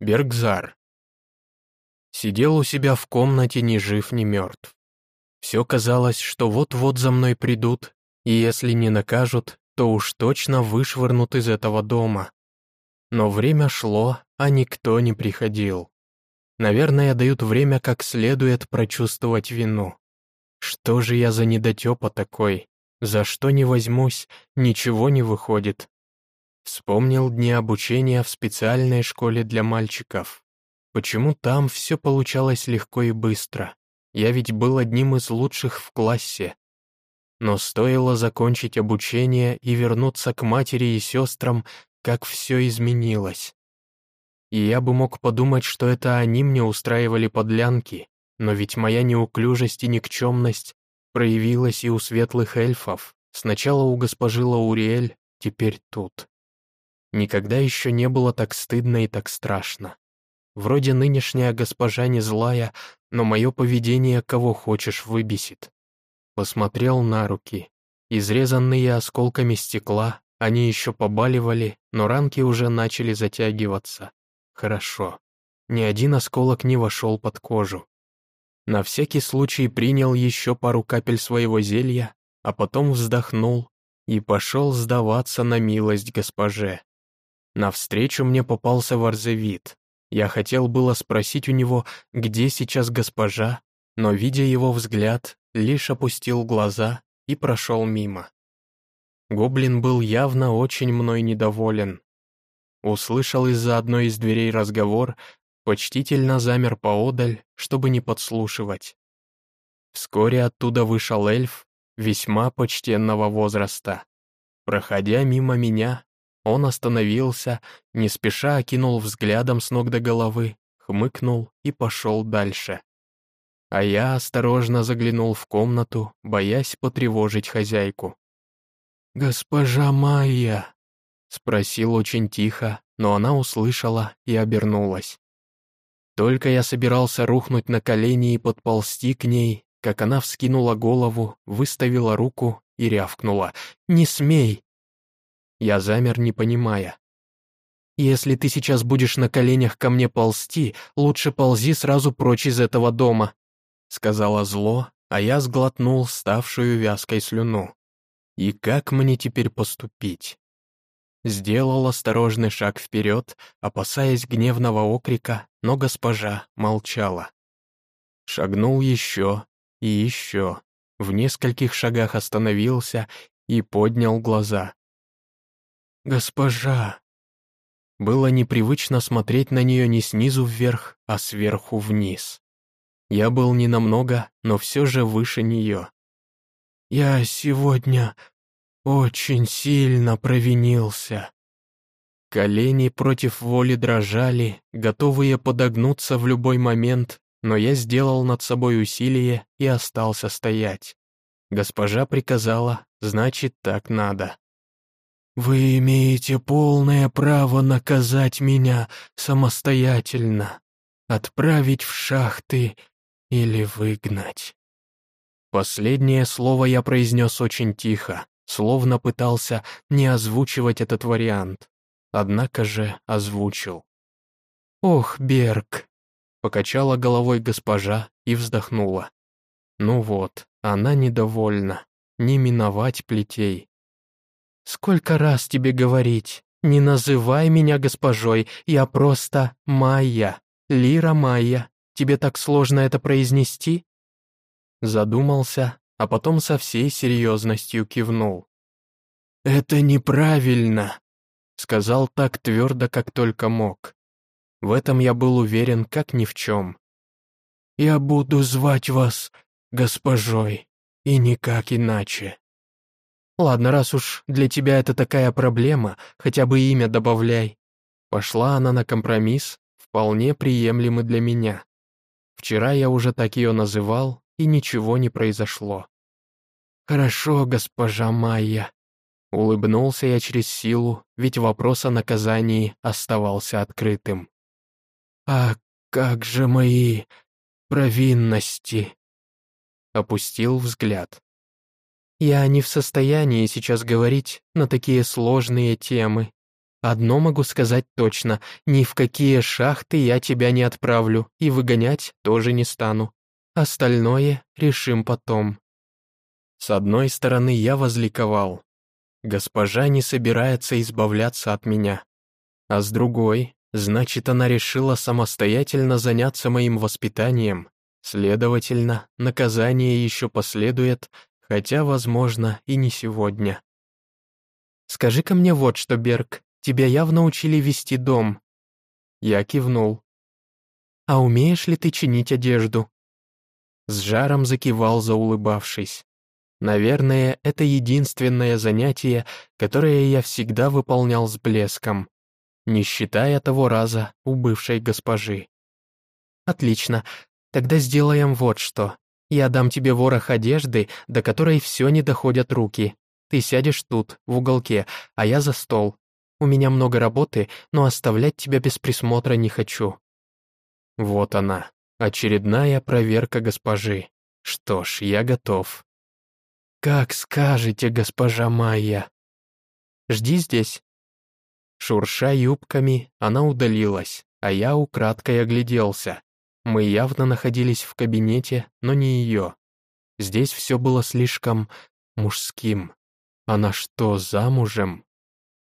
Бергзар. Сидел у себя в комнате ни жив, ни мертв. Все казалось, что вот-вот за мной придут, и если не накажут, то уж точно вышвырнут из этого дома. Но время шло, а никто не приходил. Наверное, дают время как следует прочувствовать вину. Что же я за недотепа такой? За что не возьмусь, ничего не выходит. Вспомнил дни обучения в специальной школе для мальчиков. Почему там все получалось легко и быстро? Я ведь был одним из лучших в классе. Но стоило закончить обучение и вернуться к матери и сестрам, как все изменилось. И я бы мог подумать, что это они мне устраивали подлянки, но ведь моя неуклюжесть и никчемность проявилась и у светлых эльфов, сначала у госпожи Лауриэль, теперь тут. Никогда еще не было так стыдно и так страшно. Вроде нынешняя госпожа не злая, но мое поведение кого хочешь выбесит. Посмотрел на руки. Изрезанные осколками стекла, они еще побаливали, но ранки уже начали затягиваться. Хорошо. Ни один осколок не вошел под кожу. На всякий случай принял еще пару капель своего зелья, а потом вздохнул и пошел сдаваться на милость госпоже. Навстречу мне попался Варзевит. Я хотел было спросить у него, где сейчас госпожа, но, видя его взгляд, лишь опустил глаза и прошел мимо. Гоблин был явно очень мной недоволен. Услышал из-за одной из дверей разговор почтительно замер поодаль, чтобы не подслушивать. Вскоре оттуда вышел эльф весьма почтенного возраста. Проходя мимо меня, он остановился, не спеша окинул взглядом с ног до головы, хмыкнул и пошел дальше. А я осторожно заглянул в комнату, боясь потревожить хозяйку. «Госпожа Майя!» — спросил очень тихо, но она услышала и обернулась. Только я собирался рухнуть на колени и подползти к ней, как она вскинула голову, выставила руку и рявкнула. «Не смей!» Я замер, не понимая. «Если ты сейчас будешь на коленях ко мне ползти, лучше ползи сразу прочь из этого дома», сказала зло, а я сглотнул ставшую вязкой слюну. И как мне теперь поступить? Сделал осторожный шаг вперед, опасаясь гневного окрика, но госпожа молчала. Шагнул еще и еще, в нескольких шагах остановился и поднял глаза. «Госпожа!» Было непривычно смотреть на нее не снизу вверх, а сверху вниз. Я был не намного, но все же выше нее. «Я сегодня очень сильно провинился». Колени против воли дрожали, готовые подогнуться в любой момент, но я сделал над собой усилие и остался стоять. Госпожа приказала, значит, так надо. «Вы имеете полное право наказать меня самостоятельно, отправить в шахты или выгнать». Последнее слово я произнес очень тихо, словно пытался не озвучивать этот вариант, однако же озвучил. «Ох, Берг!» — покачала головой госпожа и вздохнула. «Ну вот, она недовольна, не миновать плетей». «Сколько раз тебе говорить? Не называй меня госпожой, я просто Майя, Лира Майя. Тебе так сложно это произнести?» Задумался, а потом со всей серьезностью кивнул. «Это неправильно», — сказал так твердо, как только мог. В этом я был уверен, как ни в чем. «Я буду звать вас госпожой, и никак иначе». «Ладно, раз уж для тебя это такая проблема, хотя бы имя добавляй». Пошла она на компромисс, вполне приемлемый для меня. Вчера я уже так ее называл, и ничего не произошло. «Хорошо, госпожа Майя». Улыбнулся я через силу, ведь вопрос о наказании оставался открытым. «А как же мои провинности?» Опустил взгляд. «Я не в состоянии сейчас говорить на такие сложные темы», Одно могу сказать точно, ни в какие шахты я тебя не отправлю и выгонять тоже не стану. Остальное решим потом». С одной стороны, я возликовал. Госпожа не собирается избавляться от меня. А с другой, значит, она решила самостоятельно заняться моим воспитанием. Следовательно, наказание еще последует, хотя, возможно, и не сегодня. «Скажи-ка мне вот что, Берг, тебя явно учили вести дом». Я кивнул. «А умеешь ли ты чинить одежду?» С жаром закивал, заулыбавшись. Наверное, это единственное занятие, которое я всегда выполнял с блеском, не считая того раза у бывшей госпожи. «Отлично, тогда сделаем вот что. Я дам тебе ворох одежды, до которой все не доходят руки. Ты сядешь тут, в уголке, а я за стол. У меня много работы, но оставлять тебя без присмотра не хочу». Вот она, очередная проверка госпожи. Что ж, я готов. «Как скажете, госпожа Майя». «Жди здесь». Шурша юбками, она удалилась, а я украдкой огляделся. Мы явно находились в кабинете, но не ее. Здесь все было слишком мужским. Она что, замужем?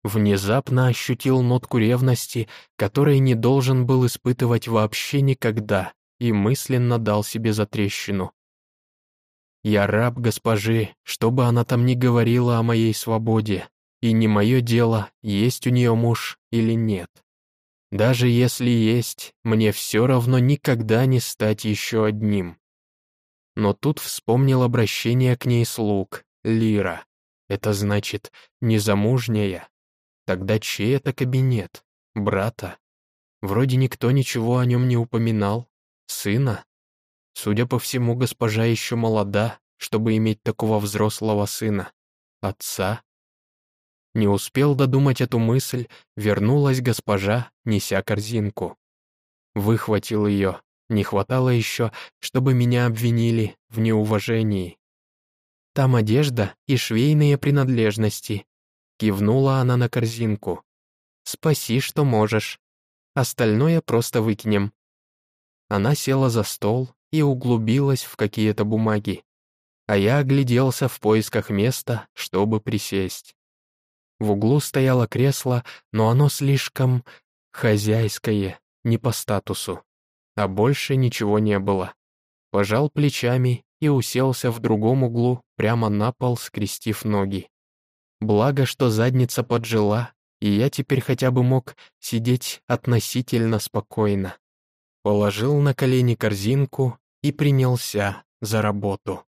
Внезапно ощутил нотку ревности, которой не должен был испытывать вообще никогда, и мысленно дал себе затрещину. Я раб госпожи, что бы она там ни говорила о моей свободе, и не мое дело, есть у нее муж или нет. Даже если есть, мне все равно никогда не стать еще одним. Но тут вспомнил обращение к ней слуг, Лира. Это значит, незамужняя. Тогда чей это кабинет? Брата? Вроде никто ничего о нем не упоминал. Сына? Судя по всему, госпожа еще молода, чтобы иметь такого взрослого сына. Отца? Не успел додумать эту мысль, вернулась госпожа, неся корзинку. Выхватил ее. Не хватало еще, чтобы меня обвинили в неуважении. Там одежда и швейные принадлежности. Кивнула она на корзинку. Спаси, что можешь. Остальное просто выкинем. Она села за стол и углубилась в какие-то бумаги. А я огляделся в поисках места, чтобы присесть. В углу стояло кресло, но оно слишком хозяйское, не по статусу. А больше ничего не было. Пожал плечами и уселся в другом углу, прямо на пол, скрестив ноги. Благо, что задница поджила, и я теперь хотя бы мог сидеть относительно спокойно. Положил на колени корзинку и принялся за работу.